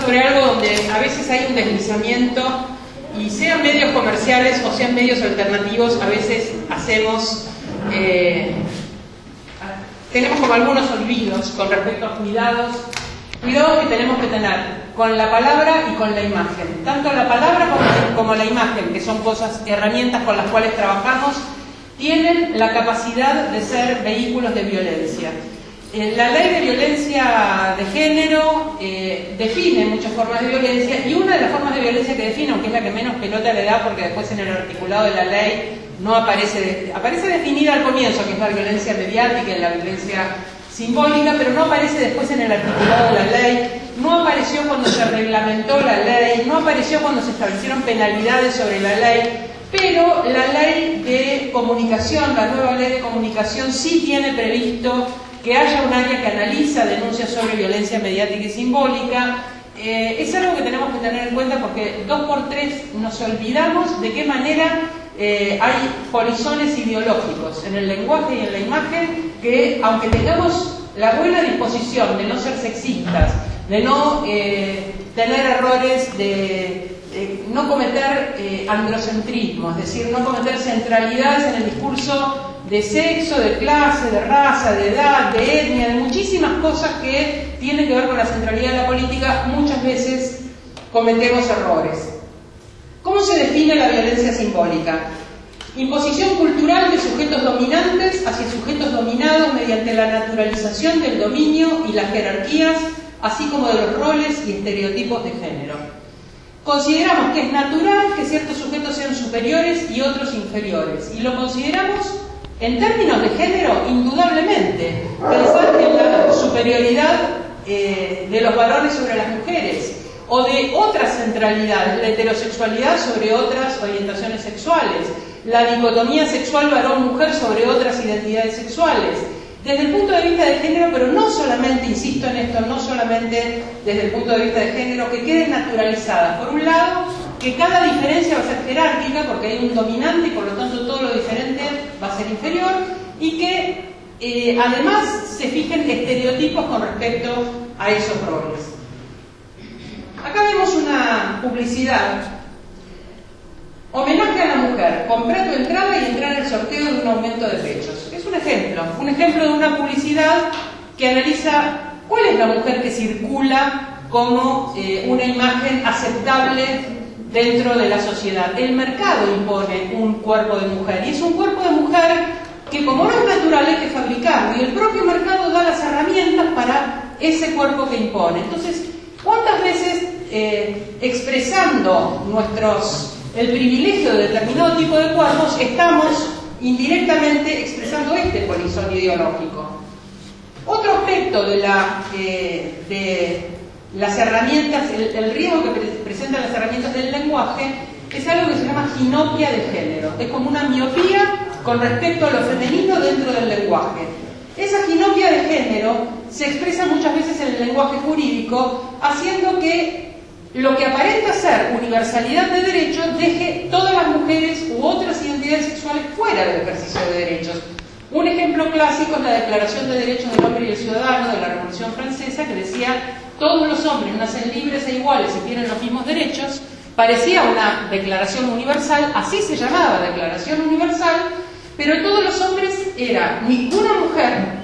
sobre algo donde a veces hay un deslizamiento y sean medios comerciales o sean medios alternativos, a veces hacemos, eh, tenemos como algunos olvidos con respecto a cuidados, cuidados que tenemos que tener con la palabra y con la imagen. Tanto la palabra como, como la imagen, que son cosas, herramientas con las cuales trabajamos, tienen la capacidad de ser vehículos de violencia. Eh, la ley de violencia de género eh, define muchas formas de violencia y una de las formas de violencia que define, aunque es la que menos pelota le da porque después en el articulado de la ley no aparece, aparece definida al comienzo, que es la violencia mediática y la violencia simbólica, pero no aparece después en el articulado de la ley, no apareció cuando se reglamentó la ley, no apareció cuando se establecieron penalidades sobre la ley, pero la ley de comunicación, la nueva ley de comunicación sí tiene previsto que haya un área que analiza denuncias sobre violencia mediática y simbólica. Eh, es algo que tenemos que tener en cuenta porque dos por tres nos olvidamos de qué manera eh, hay polizones ideológicos en el lenguaje y en la imagen que, aunque tengamos la buena disposición de no ser sexistas, de no eh, tener errores de no cometer androcentrismo, es decir, no cometer centralidades en el discurso de sexo, de clase, de raza, de edad, de etnia, de muchísimas cosas que tienen que ver con la centralidad de la política, muchas veces cometemos errores. ¿Cómo se define la violencia simbólica? Imposición cultural de sujetos dominantes hacia sujetos dominados mediante la naturalización del dominio y las jerarquías, así como de los roles y estereotipos de género. Consideramos que es natural que ciertos sujetos sean superiores y otros inferiores, y lo consideramos en términos de género, indudablemente, pensar en la superioridad eh, de los valores sobre las mujeres o de otras centralidades, la heterosexualidad sobre otras orientaciones sexuales, la dicotomía sexual varón-mujer sobre otras identidades sexuales. Desde el punto de vista de género, pero no solamente, insisto en esto, no solamente desde el punto de vista de género, que queden naturalizadas. Por un lado, que cada diferencia va a ser jerárquica porque hay un dominante y por lo tanto todo lo diferente va a ser inferior y que eh, además se fijen estereotipos con respecto a esos roles. Acá vemos una publicidad. Homenaje a la mujer. Comprar tu entrada y entrar en el sorteo de un aumento de pechos. Es un ejemplo. Un ejemplo de una publicidad que analiza cuál es la mujer que circula como eh, una imagen aceptable dentro de la sociedad. El mercado impone un cuerpo de mujer y es un cuerpo de mujer que como no es natural hay que fabricarlo y el propio mercado da las herramientas para ese cuerpo que impone. Entonces, ¿cuántas veces eh, expresando nuestros el privilegio de determinado tipo de cuerpos estamos indirectamente expresando este polizón ideológico? Otro aspecto de la eh, de las herramientas, el, riesgo que presentan las herramientas del lenguaje es algo que se llama ginopia de género. Es como una miopía con respecto a lo femenino dentro del lenguaje. Esa ginopia de género se expresa muchas veces en el lenguaje jurídico, haciendo que lo que aparenta ser universalidad de derechos deje todas las mujeres u otras identidades sexuales fuera del ejercicio de derechos. Un ejemplo clásico es la Declaración de Derechos del Hombre y el Ciudadano de la Revolución Francesa, que decía todos los hombres nacen libres e iguales y tienen los mismos derechos, parecía una declaración universal, así se llamaba declaración universal, pero todos los hombres era ninguna mujer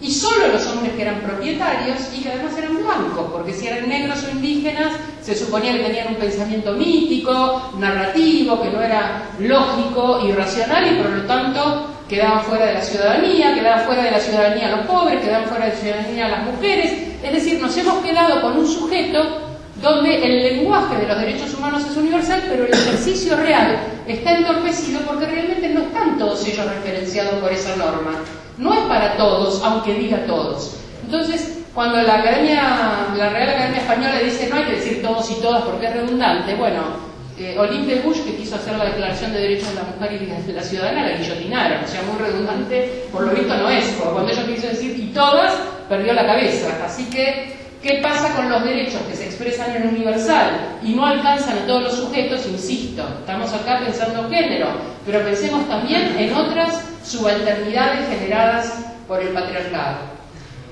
y solo los hombres que eran propietarios y que además eran blancos, porque si eran negros o indígenas se suponía que tenían un pensamiento mítico, narrativo, que no era lógico y racional y por lo tanto quedaban fuera de la ciudadanía, quedaban fuera de la ciudadanía los pobres, quedaban fuera de la ciudadanía las mujeres, es decir, nos hemos quedado con un sujeto donde el lenguaje de los derechos humanos es universal, pero el ejercicio real está entorpecido porque realmente no están todos ellos referenciados por esa norma. No es para todos, aunque diga todos. Entonces, cuando la Academia, la Real Academia Española dice no hay que decir todos y todas porque es redundante, bueno, eh, Olympe Bush, que quiso hacer la Declaración de Derechos de la Mujer y de la Ciudadana, la guillotinaron. O sea, muy redundante, por lo visto no es, cuando ella quiso decir y todas, perdió la cabeza. Así que, ¿qué pasa con los derechos que se expresan en universal y no alcanzan a todos los sujetos? Insisto, estamos acá pensando en género, pero pensemos también en otras subalternidades generadas por el patriarcado.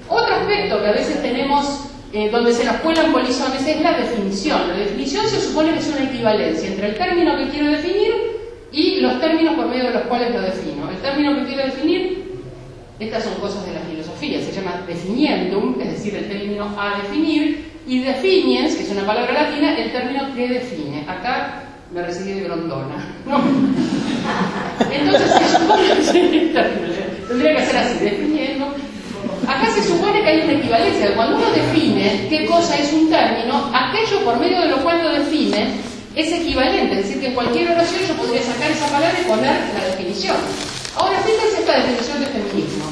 Otro aspecto que a veces tenemos eh, donde se nos cuelan polizones es la definición. La definición se supone que es una equivalencia entre el término que quiero definir y los términos por medio de los cuales lo defino. El término que quiero definir, estas son cosas de la filosofía, se llama definiendum, es decir, el término a definir, y definiens, que es una palabra latina, el término que define. Acá me recibí de Grondona. Entonces se supone que tendría que ser así, definiendo. Acá se supone que hay una equivalencia. Cuando uno define qué cosa es un término, aquello por medio de lo cual lo define es equivalente. Es decir, que en cualquier oración yo podría sacar esa palabra y poner la definición. Ahora, fíjense esta definición de feminismo.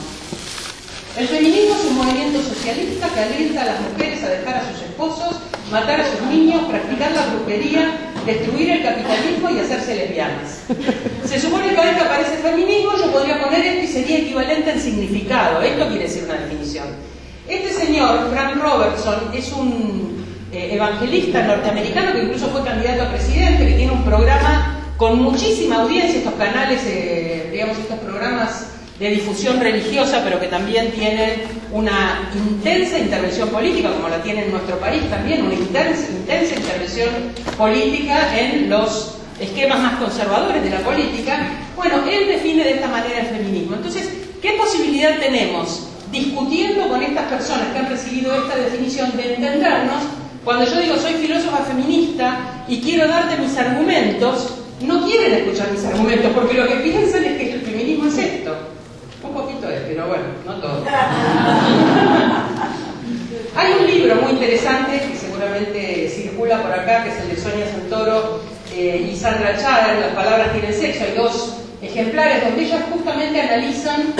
El feminismo es un movimiento socialista que alienta a las mujeres a dejar a sus esposos, matar a sus niños, practicar la brujería, destruir el capitalismo y hacerse lesbianas. Se supone que vez que aparece feminismo yo podría poner esto y sería equivalente en significado. Esto quiere decir una definición. Este señor, Frank Robertson, es un eh, evangelista norteamericano que incluso fue candidato a presidente, que tiene un programa con muchísima audiencia, estos canales, digamos, estos programas de difusión religiosa, pero que también tienen una intensa intervención política, como la tiene en nuestro país también, una intensa, intensa intervención política en los esquemas más conservadores de la política. Bueno, él define de esta manera el feminismo. Entonces, ¿qué posibilidad tenemos discutiendo con estas personas que han recibido esta definición de entendernos? Cuando yo digo soy filósofa feminista y quiero darte mis argumentos, no quieren escuchar mis argumentos porque lo que piensan es que el feminismo es esto. Un poquito es, pero bueno, no todo. Hay un libro muy interesante que seguramente circula por acá, que es el de Sonia Santoro eh, y Sandra Chada, Las palabras tienen sexo. Hay dos ejemplares donde ellas justamente analizan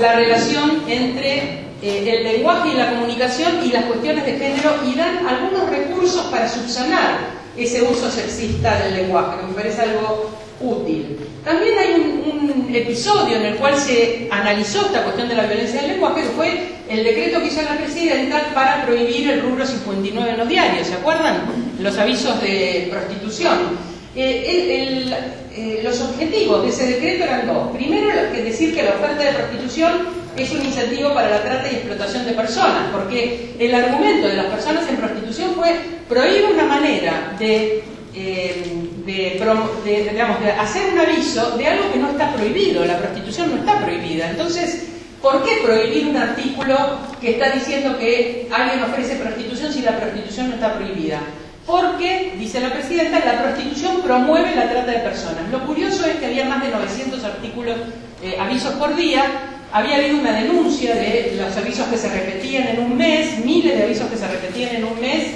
la relación entre eh, el lenguaje y la comunicación y las cuestiones de género y dan algunos recursos para subsanar ese uso sexista del lenguaje, que me parece algo útil. También hay un, episodio en el cual se analizó esta cuestión de la violencia del lenguaje, que fue el decreto que hizo la presidenta para prohibir el rubro 59 en los diarios, ¿se acuerdan? Los avisos de prostitución. Eh, eh, los objetivos de ese decreto eran dos. Primero, decir que la oferta de prostitución es un incentivo para la trata y explotación de personas, porque el argumento de las personas en prostitución fue prohíbe una manera de eh, de, digamos, de hacer un aviso de algo que no está prohibido, la prostitución no está prohibida. Entonces, ¿por qué prohibir un artículo que está diciendo que alguien ofrece prostitución si la prostitución no está prohibida? Porque, dice la presidenta, la prostitución promueve la trata de personas. Lo curioso es que había más de 900 artículos, eh, avisos por día, había habido una denuncia de los avisos que se repetían en un mes, miles de avisos que se repetían en un mes,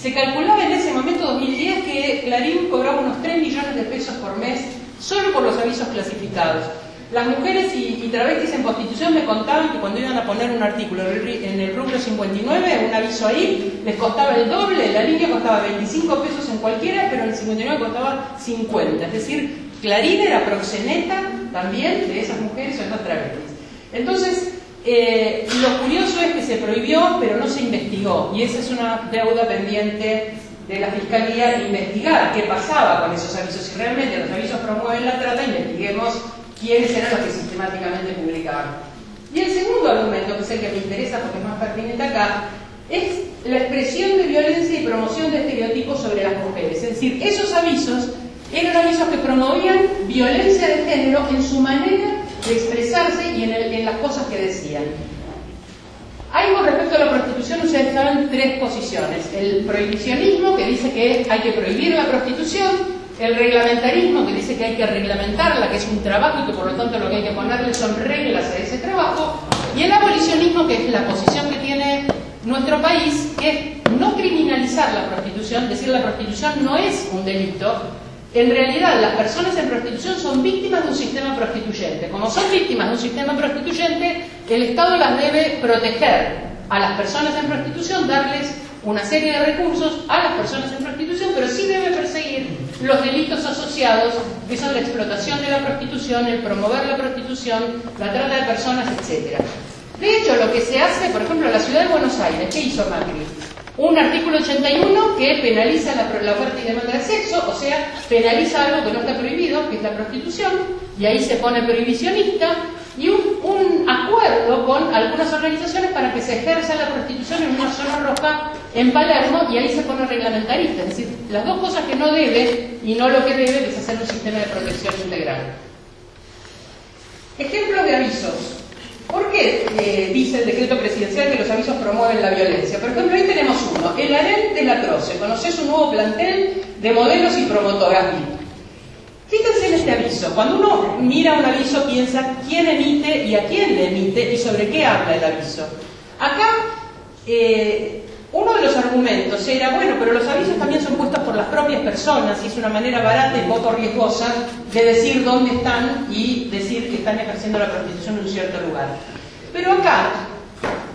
se calculaba en ese momento, 2010, que Clarín cobraba unos 3 millones de pesos por mes solo por los avisos clasificados. Las mujeres y, travestis en prostitución me contaban que cuando iban a poner un artículo en el rubro 59, un aviso ahí, les costaba el doble, la línea costaba 25 pesos en cualquiera, pero en el 59 costaba 50. Es decir, Clarín era proxeneta también de esas mujeres o esas travestis. Entonces, eh, lo curioso es que se prohibió, pero no se investigó, y esa es una deuda pendiente de la Fiscalía investigar qué pasaba con esos avisos. Si realmente los avisos promueven la trata, investiguemos quiénes eran los que sistemáticamente publicaban. Y el segundo argumento, que es el que me interesa porque es más pertinente acá, es la expresión de violencia y promoción de estereotipos sobre las mujeres. Es decir, esos avisos eran avisos que promovían violencia de género en su manera de expresarse y en, las cosas que decían. Hay con respecto a la prostitución, ustedes saben, tres posiciones. El prohibicionismo, que dice que hay que prohibir la prostitución, el reglamentarismo, que dice que hay que reglamentarla, que es un trabajo y que por lo tanto lo que hay que ponerle son reglas a ese trabajo, y el abolicionismo, que es la posición que tiene nuestro país, que es no criminalizar la prostitución, decir la prostitución no es un delito, en realidad, las personas en prostitución son víctimas de un sistema prostituyente. Como son víctimas de un sistema prostituyente, el Estado las debe proteger a las personas en prostitución, darles una serie de recursos a las personas en prostitución, pero sí debe perseguir los delitos asociados, que son la explotación de la prostitución, el promover la prostitución, la trata de personas, etc. De hecho, lo que se hace, por ejemplo, en la ciudad de Buenos Aires, ¿qué hizo Macri? Un artículo 81 que penaliza la, oferta y demanda de sexo, o sea, penaliza algo que no está prohibido, que es la prostitución, y ahí se pone prohibicionista, y un, acuerdo con algunas organizaciones para que se ejerza la prostitución en una zona roja en Palermo y ahí se pone reglamentariza. Es decir, las dos cosas que no debe y no lo que debe es hacer un sistema de protección integral. Ejemplos de avisos. ¿Por qué eh, dice el decreto presidencial que los avisos promueven la violencia? Por ejemplo, ahí tenemos uno, el AREN de la Troce. Conoces un nuevo plantel de modelos y promotoras Fíjense en este aviso. Cuando uno mira un aviso piensa quién emite y a quién le emite y sobre qué habla el aviso. Acá eh, uno de los argumentos era, bueno, pero los avisos también son puestos por las propias personas y es una manera barata y poco riesgosa de decir dónde están y decir que están ejerciendo la prostitución en un cierto lugar. Pero acá,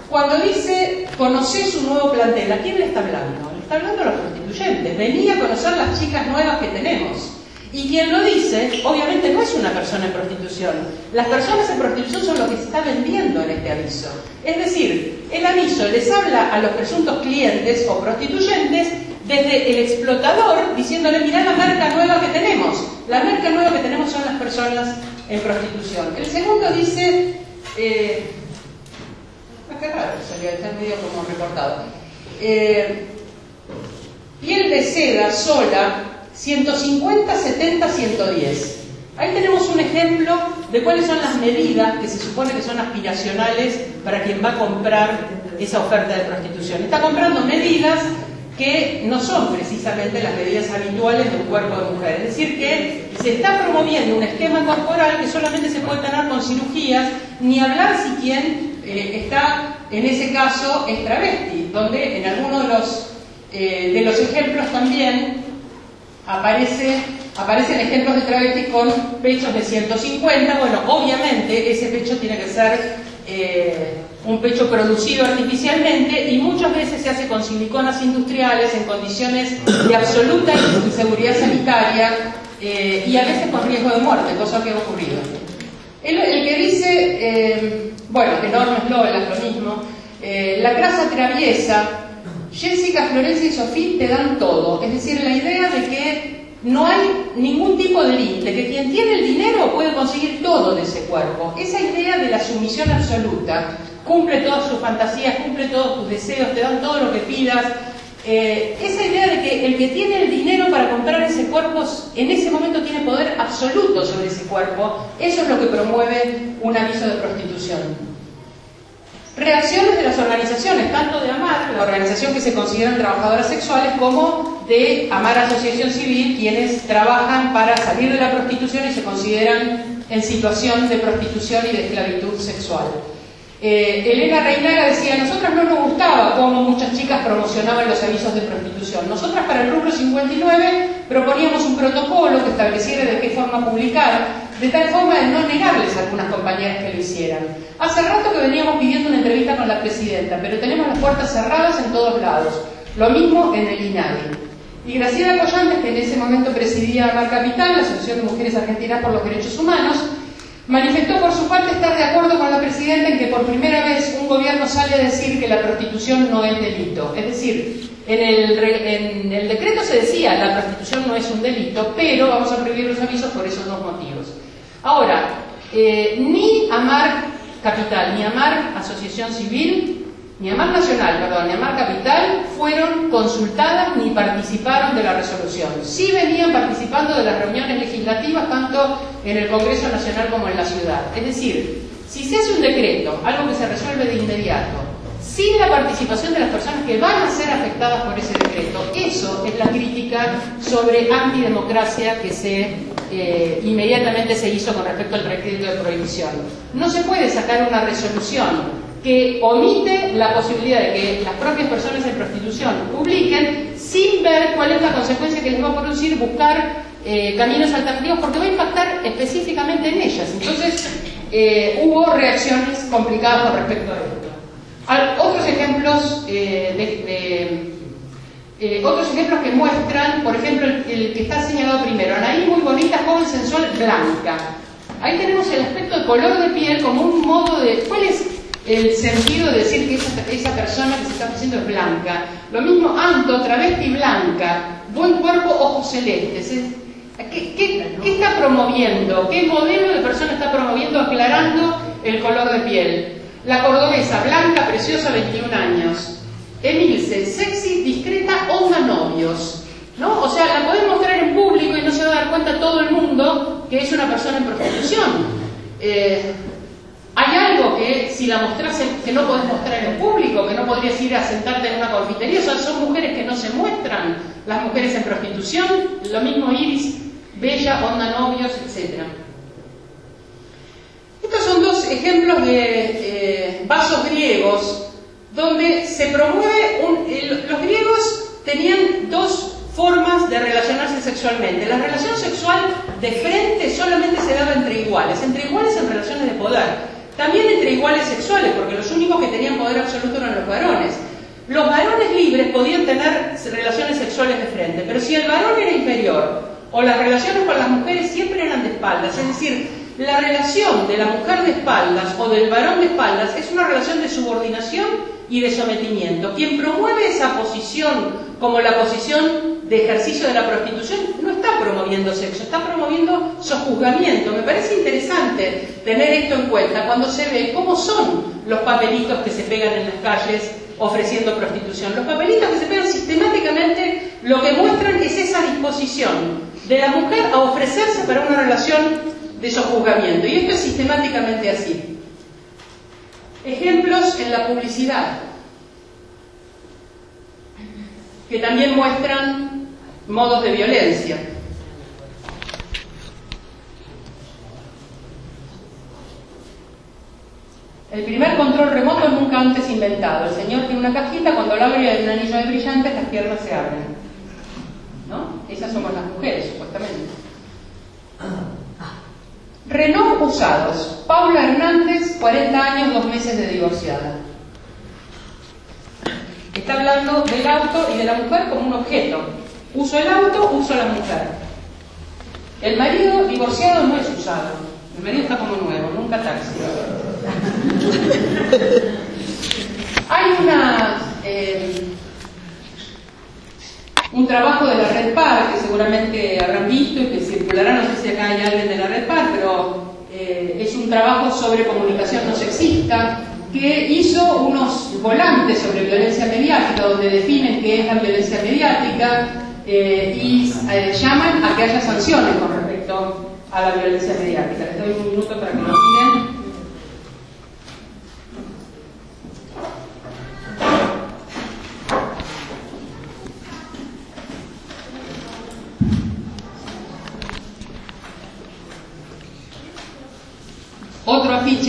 cuando dice, conoces un nuevo plantel, ¿a quién le está hablando? Le está hablando a los prostituyentes. Venía a conocer las chicas nuevas que tenemos. Y quien lo dice, obviamente no es una persona en prostitución. Las personas en prostitución son lo que se está vendiendo en este aviso. Es decir, el aviso les habla a los presuntos clientes o prostituyentes desde el explotador diciéndole, mirá la marca nueva que tenemos. La marca nueva que tenemos son las personas en prostitución. El segundo dice, eh, qué raro, está medio como reportado. Eh, piel de seda sola 150, 70, 110. Ahí tenemos un ejemplo de cuáles son las medidas que se supone que son aspiracionales para quien va a comprar esa oferta de prostitución. Está comprando medidas que no son precisamente las medidas habituales de un cuerpo de mujer. Es decir, que se está promoviendo un esquema corporal que solamente se puede tener con cirugías, ni hablar si quien eh, está en ese caso es travesti, donde en algunos de los, eh, de los ejemplos también aparece, aparecen ejemplos de travestis con pechos de 150. Bueno, obviamente ese pecho tiene que ser eh, un pecho producido artificialmente y muchas veces se hace con siliconas industriales en condiciones de absoluta inseguridad sanitaria y a veces con riesgo de muerte, cosa que ha ocurrido. El, que dice, bueno, enormes lolas, lo mismo, la grasa traviesa Jessica, Florencia y Sofía te dan todo. Es decir, la idea de que no hay ningún tipo de límite, que quien tiene el dinero puede conseguir todo de ese cuerpo. Esa idea de la sumisión absoluta, cumple todas sus fantasías, cumple todos tus deseos, te dan todo lo que pidas. Eh, esa idea de que el que tiene el dinero para comprar ese cuerpo en ese momento tiene poder absoluto sobre ese cuerpo, eso es lo que promueve un aviso de prostitución. Reacciones de las organizaciones, tanto de AMAR, la organización que se consideran trabajadoras sexuales, como de AMAR Asociación Civil, quienes trabajan para salir de la prostitución y se consideran en situación de prostitución y de esclavitud sexual. Eh, Elena Reinaga decía, nosotras no nos promocionaban los avisos de prostitución. Nosotras para el rubro 59 proponíamos un protocolo que estableciera de qué forma publicar, de tal forma de no negarles a algunas compañeras que lo hicieran. Hace rato que veníamos pidiendo una entrevista con la presidenta, pero tenemos las puertas cerradas en todos lados. Lo mismo en el INADI. Y Graciela Collantes, que en ese momento presidía Mar Capital, la Asociación de Mujeres Argentinas por los Derechos Humanos, manifestó por su parte estar de acuerdo con la presidenta en que por primera vez un gobierno sale a decir que la prostitución no es delito. Es decir, en el, decreto se decía la prostitución no es un delito, pero vamos a prohibir los avisos por esos dos motivos. Ahora, eh, ni AMAR Capital, ni AMAR Asociación Civil, ni AMAR Nacional, perdón, ni AMAR Capital fueron consultadas ni participaron de la resolución. Sí venían participando de las reuniones legislativas tanto en el Congreso Nacional como en la ciudad. Es decir, si se hace un decreto, algo que se resuelve de inmediato, sin la participación de las personas que van a ser afectadas por ese decreto. Eso es la crítica sobre antidemocracia que se eh, inmediatamente se hizo con respecto al decreto de prohibición. No se puede sacar una resolución que omite la posibilidad de que las propias personas en prostitución publiquen sin ver cuál es la consecuencia que les va a producir buscar eh, caminos alternativos porque va a impactar específicamente en ellas. Entonces, eh, hubo reacciones complicadas con respecto a esto otros ejemplos eh, otros ejemplos que muestran, por ejemplo, el, que está señalado primero, Anaí muy bonita, joven, sensual, blanca. Ahí tenemos el aspecto de color de piel como un modo de... ¿Cuál el sentido de decir que esa, persona que se está haciendo es blanca? Lo mismo, Anto, travesti blanca, buen cuerpo, ojos celestes. ¿Qué, qué, qué está promoviendo? ¿Qué modelo de persona está promoviendo, aclarando el color de piel. La cordobesa, blanca, preciosa, 21 años. Emilce, sexy, discreta, onda novios. ¿No? O sea, la podés mostrar en público y no se va a dar cuenta todo el mundo que es una persona en prostitución. Eh, hay algo que si la mostras que no podés mostrar en público, que no podrías ir a sentarte en una confitería, o sea, son mujeres que no se muestran, las mujeres en prostitución, lo mismo Iris, Bella, Onda Novios, etc. Estos son dos ejemplos de eh, vasos griegos donde se promueve, un, los griegos tenían dos formas de relacionarse sexualmente. La relación sexual de frente solamente se daba entre iguales, entre iguales en relaciones de poder. También entre iguales sexuales, porque los únicos que tenían poder absoluto eran los varones. Los varones libres podían tener relaciones sexuales de frente, pero si el varón era inferior o las relaciones con las mujeres siempre eran de espaldas, es decir, la relación de la mujer de espaldas o del varón de espaldas es una relación de subordinación y de sometimiento. Quien promueve esa posición como la posición de ejercicio de la prostitución está promoviendo sexo, está promoviendo sojuzgamiento. Me parece interesante tener esto en cuenta cuando se ve cómo son los papelitos que se pegan en las calles ofreciendo prostitución. Los papelitos que se pegan sistemáticamente lo que muestran es esa disposición de la mujer a ofrecerse para una relación de sojuzgamiento. Y esto es sistemáticamente así. Ejemplos en la publicidad, que también muestran modos de violencia. El primer control remoto nunca antes inventado. El señor tiene una cajita, cuando lo abre hay un anillo de brillantes, las piernas se abren. ¿No? Esas somos las mujeres, supuestamente. Renault usados. Paula Hernández, 40 años, dos meses de divorciada. Está hablando del auto y de la mujer como un objeto. Uso el auto, uso la mujer. El marido divorciado no es usado. El marido está como nuevo, nunca taxi. Hay una, eh, un trabajo de la Red Par que seguramente habrán visto y que circulará, no sé si acá hay alguien de la Red Par, pero eh, es un trabajo sobre comunicación no sexista que hizo unos volantes sobre violencia mediática donde definen qué es la violencia mediática eh, y llaman a que haya sanciones con respecto a la violencia mediática. Les doy un minuto para que lo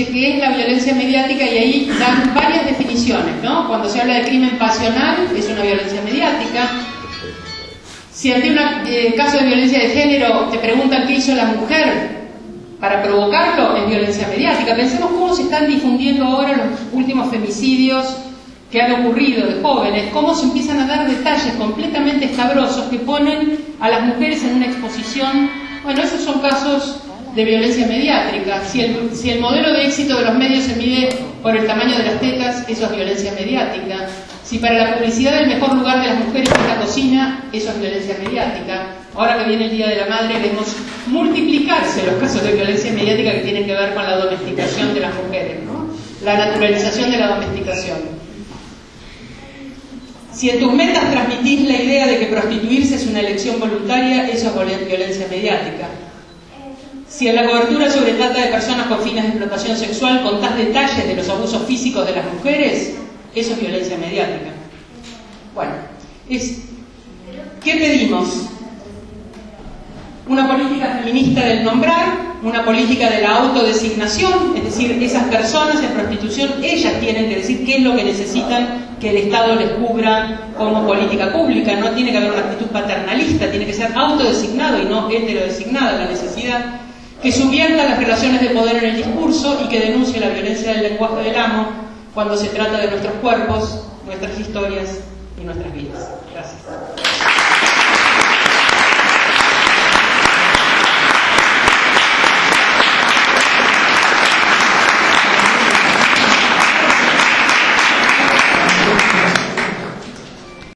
que es la violencia mediática y ahí dan varias definiciones, ¿no? Cuando se habla de crimen pasional es una violencia mediática. Si ante un eh, caso de violencia de género te preguntan qué hizo la mujer para provocarlo, es violencia mediática. Pensemos cómo se están difundiendo ahora los últimos femicidios que han ocurrido de jóvenes, cómo se empiezan a dar detalles completamente escabrosos que ponen a las mujeres en una exposición. Bueno, esos son casos de violencia mediática. Si el, si el modelo de éxito de los medios se mide por el tamaño de las tetas, eso es violencia mediática. Si para la publicidad el mejor lugar de las mujeres es la cocina, eso es violencia mediática. Ahora que viene el Día de la Madre, vemos multiplicarse los casos de violencia mediática que tienen que ver con la domesticación de las mujeres, ¿no? la naturalización de la domesticación. Si en tus metas transmitís la idea de que prostituirse es una elección voluntaria, eso es violencia mediática. Si en la cobertura sobre trata de personas con fines de explotación sexual contás detalles de los abusos físicos de las mujeres, eso es violencia mediática. Bueno, ¿qué pedimos? Una política feminista del nombrar, una política de la autodesignación, es decir, esas personas en prostitución, ellas tienen que decir qué es lo que necesitan que el Estado les cubra como política pública. No tiene que haber una actitud paternalista, tiene que ser autodesignado y no heterodesignada la necesidad que subvierta las relaciones de poder en el discurso y que denuncie la violencia del lenguaje del amo cuando se trata de nuestros cuerpos, nuestras historias y nuestras vidas. Gracias.